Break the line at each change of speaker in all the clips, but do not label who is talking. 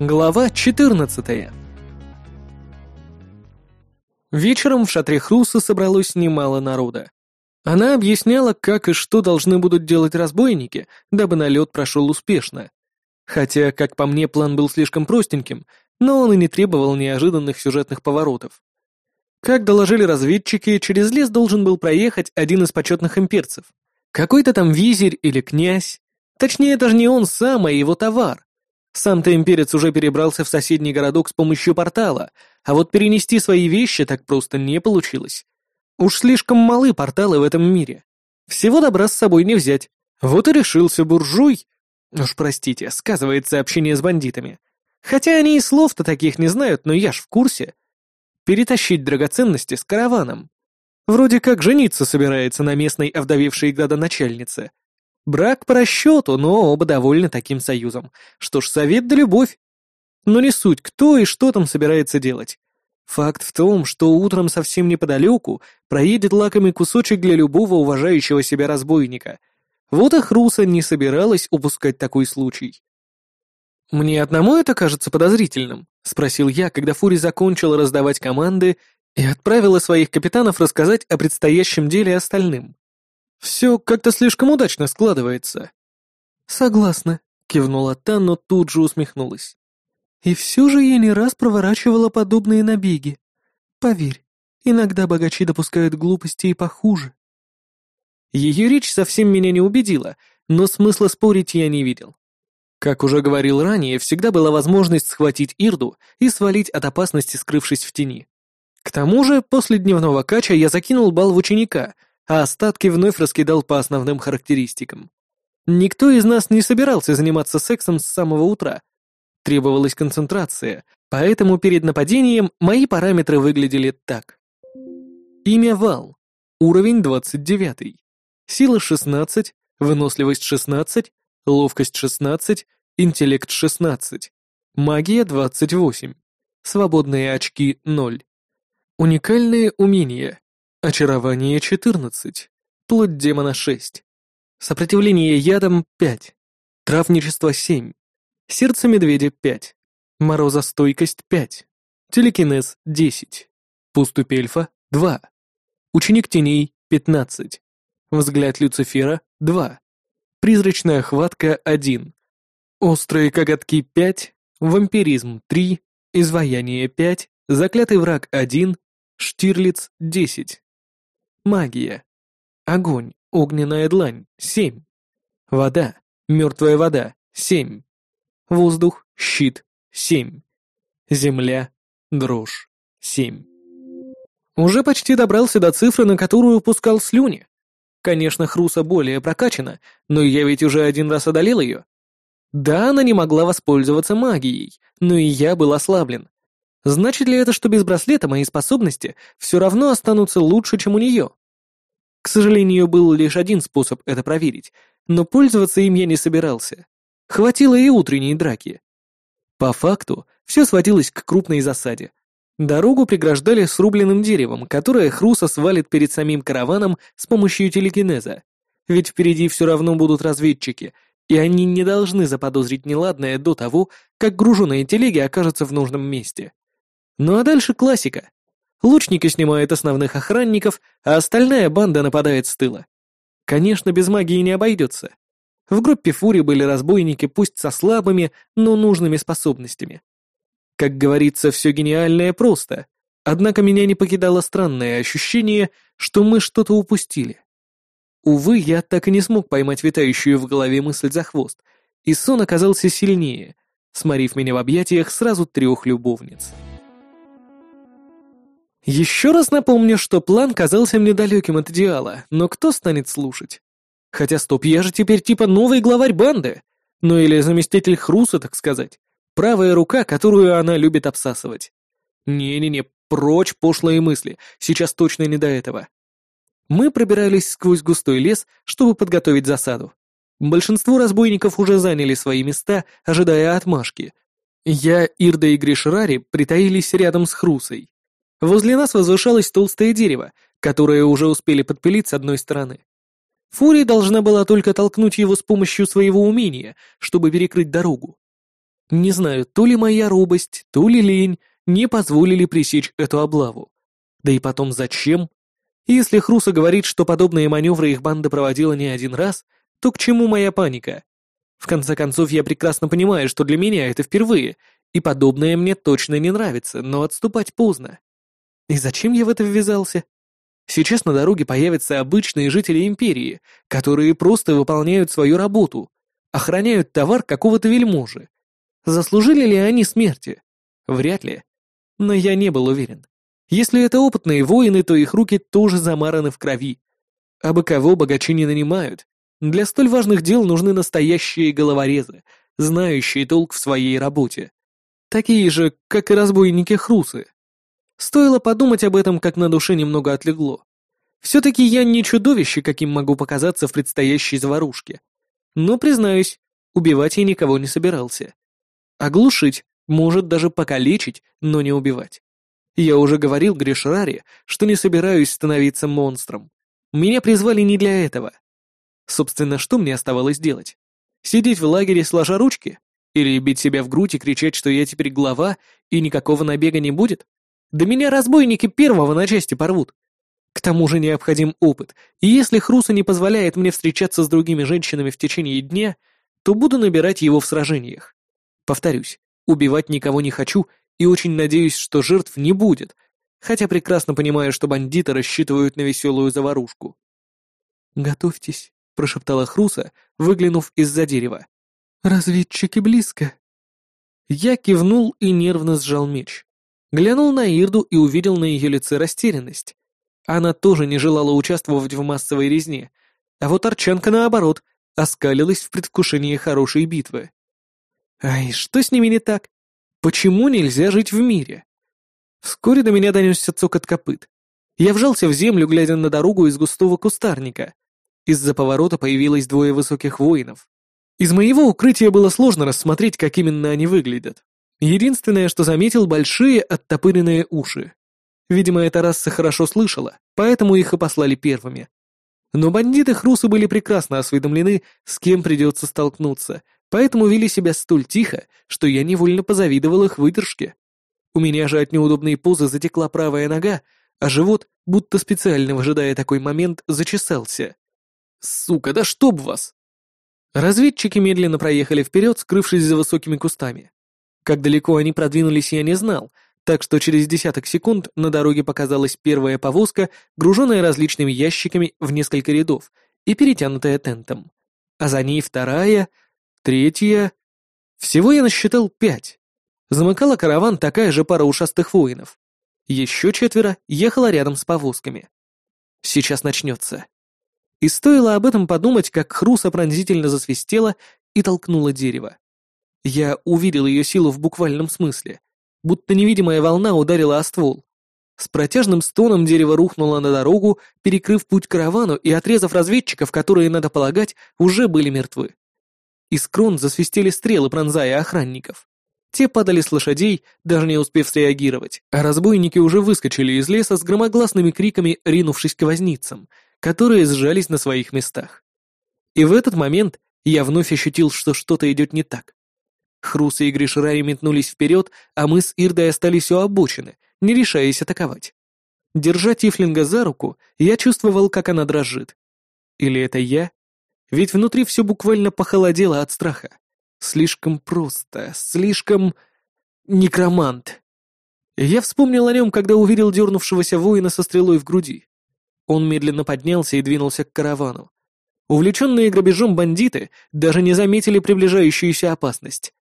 Глава 14 Вечером в шатре Хруса собралось немало народа. Она объясняла, как и что должны будут делать разбойники, дабы налет прошел успешно. Хотя, как по мне, план был слишком простеньким, но он и не требовал неожиданных сюжетных поворотов. Как доложили разведчики, через лес должен был проехать один из почетных имперцев. Какой-то там визирь или князь. Точнее, даже не он сам, а его товар. Сам-то имперец уже перебрался в соседний городок с помощью портала, а вот перенести свои вещи так просто не получилось. Уж слишком малы порталы в этом мире. Всего добра с собой не взять. Вот и решился буржуй. Уж простите, сказывается общение с бандитами. Хотя они и слов-то таких не знают, но я ж в курсе. Перетащить драгоценности с караваном. Вроде как жениться собирается на местной овдовевшей градоначальнице. Брак по расчету, но оба довольны таким союзом. Что ж, совет да любовь. Но не суть, кто и что там собирается делать. Факт в том, что утром совсем неподалеку проедет лакомый кусочек для любого уважающего себя разбойника. Вот и Хруса не собиралась упускать такой случай. «Мне одному это кажется подозрительным?» — спросил я, когда Фури закончила раздавать команды и отправила своих капитанов рассказать о предстоящем деле остальным. Все как-то слишком удачно складывается. Согласна, кивнула та, но тут же усмехнулась. И все же я не раз проворачивала подобные набеги. Поверь, иногда богачи допускают глупости и похуже. Ее речь совсем меня не убедила, но смысла спорить я не видел. Как уже говорил ранее, всегда была возможность схватить Ирду и свалить от опасности, скрывшись в тени. К тому же, после дневного кача я закинул бал в ученика — а остатки вновь раскидал по основным характеристикам. Никто из нас не собирался заниматься сексом с самого утра. Требовалась концентрация, поэтому перед нападением мои параметры выглядели так. Имя Вал. Уровень 29. Сила 16, выносливость 16, ловкость 16, интеллект 16. Магия 28. Свободные очки 0. Уникальные умения. Очарование 14. Плоть демона 6. Сопротивление ядам 5. Травничество 7. Сердце медведя 5. Морозостойкость 5. Телекинез 10. Пуступь эльфа 2. Ученик теней 15. Взгляд Люцифера 2. Призрачная хватка 1. Острые коготки 5. Вампиризм 3. Изваяние 5. Заклятый враг 1. Штирлиц 10. Магия. Огонь. Огненная длань. Семь. Вода. Мертвая вода. Семь. Воздух. Щит. Семь. Земля. Дрожь. Семь. Уже почти добрался до цифры, на которую пускал слюни. Конечно, Хруса более прокачана, но я ведь уже один раз одолел ее. Да, она не могла воспользоваться магией, но и я был ослаблен. Значит ли это, что без браслета мои способности все равно останутся лучше, чем у нее? К сожалению, был лишь один способ это проверить, но пользоваться им я не собирался. Хватило и утренней драки. По факту, все сводилось к крупной засаде. Дорогу преграждали срубленным деревом, которое Хруса свалит перед самим караваном с помощью телекинеза. Ведь впереди все равно будут разведчики, и они не должны заподозрить неладное до того, как груженные телеги окажутся в нужном месте. Ну а дальше классика. Лучники снимают основных охранников, а остальная банда нападает с тыла. Конечно, без магии не обойдется. В группе Фури были разбойники, пусть со слабыми, но нужными способностями. Как говорится, все гениальное просто. Однако меня не покидало странное ощущение, что мы что-то упустили. Увы, я так и не смог поймать витающую в голове мысль за хвост, и сон оказался сильнее, сморив меня в объятиях сразу трех любовниц. Еще раз напомню, что план казался мне далеким от идеала, но кто станет слушать? Хотя стоп, я же теперь типа новый главарь банды. Ну или заместитель Хруса, так сказать. Правая рука, которую она любит обсасывать. Не-не-не, прочь пошлые мысли, сейчас точно не до этого. Мы пробирались сквозь густой лес, чтобы подготовить засаду. Большинство разбойников уже заняли свои места, ожидая отмашки. Я, Ирда и Гришрари притаились рядом с Хрусой. Возле нас возвышалось толстое дерево, которое уже успели подпилить с одной стороны. Фурия должна была только толкнуть его с помощью своего умения, чтобы перекрыть дорогу. Не знаю, то ли моя робость, то ли лень не позволили пресечь эту облаву. Да и потом зачем? Если Хруса говорит, что подобные маневры их банда проводила не один раз, то к чему моя паника? В конце концов, я прекрасно понимаю, что для меня это впервые, и подобное мне точно не нравится, но отступать поздно. И зачем я в это ввязался? Сейчас на дороге появятся обычные жители Империи, которые просто выполняют свою работу, охраняют товар какого-то вельможи. Заслужили ли они смерти? Вряд ли. Но я не был уверен. Если это опытные воины, то их руки тоже замараны в крови. А бы кого богачи не нанимают. Для столь важных дел нужны настоящие головорезы, знающие толк в своей работе. Такие же, как и разбойники-хрусы. Стоило подумать об этом, как на душе немного отлегло. Все-таки я не чудовище, каким могу показаться в предстоящей заварушке. Но, признаюсь, убивать я никого не собирался. Оглушить, может даже покалечить, но не убивать. Я уже говорил Гришраре, что не собираюсь становиться монстром. Меня призвали не для этого. Собственно, что мне оставалось делать? Сидеть в лагере сложа ручки? Или бить себя в грудь и кричать, что я теперь глава, и никакого набега не будет? Да меня разбойники первого на части порвут. К тому же необходим опыт, и если Хруса не позволяет мне встречаться с другими женщинами в течение дня, то буду набирать его в сражениях. Повторюсь, убивать никого не хочу и очень надеюсь, что жертв не будет, хотя прекрасно понимаю, что бандиты рассчитывают на веселую заварушку. «Готовьтесь», — прошептала Хруса, выглянув из-за дерева. «Разведчики близко». Я кивнул и нервно сжал меч. Глянул на Ирду и увидел на ее лице растерянность. Она тоже не желала участвовать в массовой резне, а вот Арчанка, наоборот, оскалилась в предвкушении хорошей битвы. Ай, что с ними не так? Почему нельзя жить в мире? Вскоре до меня донесся цокот копыт. Я вжался в землю, глядя на дорогу из густого кустарника. Из-за поворота появилось двое высоких воинов. Из моего укрытия было сложно рассмотреть, как именно они выглядят. Единственное, что заметил, большие оттопыренные уши. Видимо, эта раса хорошо слышала, поэтому их и послали первыми. Но бандиты Хрусы были прекрасно осведомлены, с кем придется столкнуться, поэтому вели себя столь тихо, что я невольно позавидовал их выдержке. У меня же от неудобной позы затекла правая нога, а живот, будто специально выжидая такой момент, зачесался. «Сука, да чтоб вас!» Разведчики медленно проехали вперед, скрывшись за высокими кустами. Как далеко они продвинулись, я не знал, так что через десяток секунд на дороге показалась первая повозка, груженная различными ящиками в несколько рядов и перетянутая тентом. А за ней вторая, третья... Всего я насчитал пять. Замыкала караван такая же пара ушастых воинов. Еще четверо ехала рядом с повозками. Сейчас начнется. И стоило об этом подумать, как Хруса пронзительно засвистела и толкнула дерево. Я увидел ее силу в буквальном смысле, будто невидимая волна ударила о ствол. С протяжным стоном дерево рухнуло на дорогу, перекрыв путь каравану и отрезав разведчиков, которые, надо полагать, уже были мертвы. Из крон засвистели стрелы, пронзая охранников. Те падали с лошадей, даже не успев среагировать, а разбойники уже выскочили из леса с громогласными криками, ринувшись к возницам, которые сжались на своих местах. И в этот момент я вновь ощутил, что что-то идет не так. Хруса и Гришрари метнулись вперед, а мы с Ирдой остались у обочины, не решаясь атаковать. Держа Тифлинга за руку, я чувствовал, как она дрожит. Или это я? Ведь внутри все буквально похолодело от страха. Слишком просто, слишком... Некромант. Я вспомнил о нем, когда увидел дернувшегося воина со стрелой в груди. Он медленно поднялся и двинулся к каравану. Увлеченные грабежом бандиты даже не заметили приближающуюся опасность.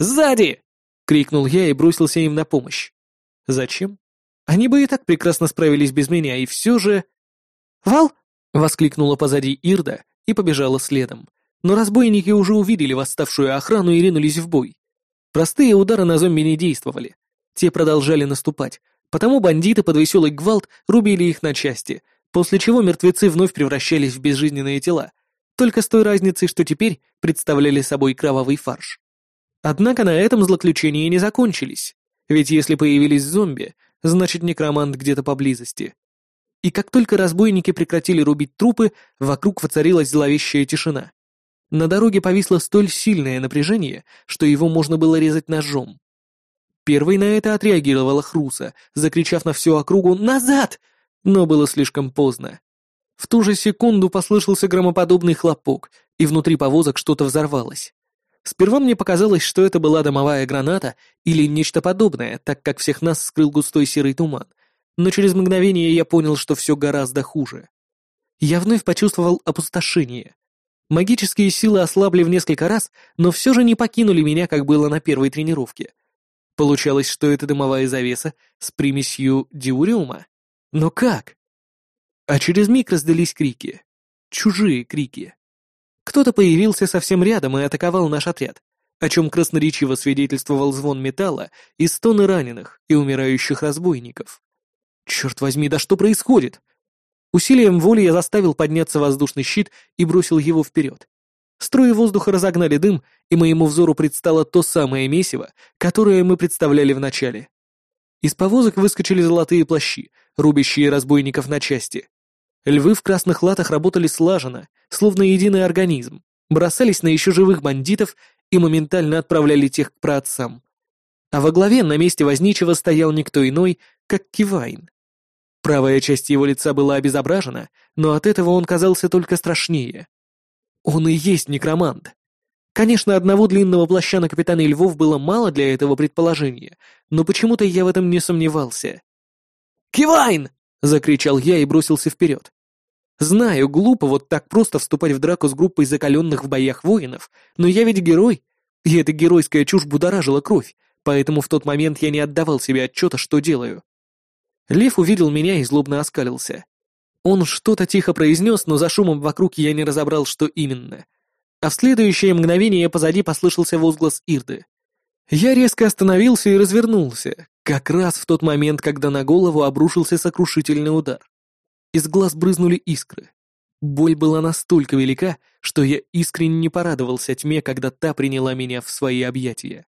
«Сзади!» — крикнул я и бросился им на помощь. «Зачем? Они бы и так прекрасно справились без меня, и все же...» «Вал!» — воскликнула позади Ирда и побежала следом. Но разбойники уже увидели восставшую охрану и ринулись в бой. Простые удары на зомби не действовали. Те продолжали наступать, потому бандиты под веселый гвалт рубили их на части, после чего мертвецы вновь превращались в безжизненные тела, только с той разницей, что теперь представляли собой кровавый фарш. Однако на этом злоключения не закончились, ведь если появились зомби, значит некромант где-то поблизости. И как только разбойники прекратили рубить трупы, вокруг воцарилась зловещая тишина. На дороге повисло столь сильное напряжение, что его можно было резать ножом. Первой на это отреагировала Хруса, закричав на всю округу «Назад!», но было слишком поздно. В ту же секунду послышался громоподобный хлопок, и внутри повозок что-то взорвалось. Сперва мне показалось, что это была домовая граната или нечто подобное, так как всех нас скрыл густой серый туман, но через мгновение я понял, что все гораздо хуже. Я вновь почувствовал опустошение. Магические силы ослабли в несколько раз, но все же не покинули меня, как было на первой тренировке. Получалось, что это дымовая завеса с примесью диуриума. Но как? А через миг раздались крики. Чужие крики. Кто-то появился совсем рядом и атаковал наш отряд, о чем красноречиво свидетельствовал звон металла и стоны раненых и умирающих разбойников. Черт возьми, да что происходит? Усилием воли я заставил подняться воздушный щит и бросил его вперед. Струи воздуха разогнали дым, и моему взору предстало то самое месиво, которое мы представляли вначале. Из повозок выскочили золотые плащи, рубящие разбойников на части. Львы в красных латах работали слаженно, словно единый организм, бросались на еще живых бандитов и моментально отправляли тех к праотцам. А во главе на месте возничего стоял никто иной, как Кивайн. Правая часть его лица была обезображена, но от этого он казался только страшнее. Он и есть некромант. Конечно, одного длинного плаща на капитана Львов было мало для этого предположения, но почему-то я в этом не сомневался. «Кивайн!» — закричал я и бросился вперед. Знаю, глупо вот так просто вступать в драку с группой закаленных в боях воинов, но я ведь герой, и эта геройская чушь будоражила кровь, поэтому в тот момент я не отдавал себе отчета, что делаю. Лев увидел меня и злобно оскалился. Он что-то тихо произнес, но за шумом вокруг я не разобрал, что именно. А в следующее мгновение позади послышался возглас Ирды. Я резко остановился и развернулся, как раз в тот момент, когда на голову обрушился сокрушительный удар. Из глаз брызнули искры. Боль была настолько велика, что я искренне порадовался тьме, когда та приняла меня в свои объятия.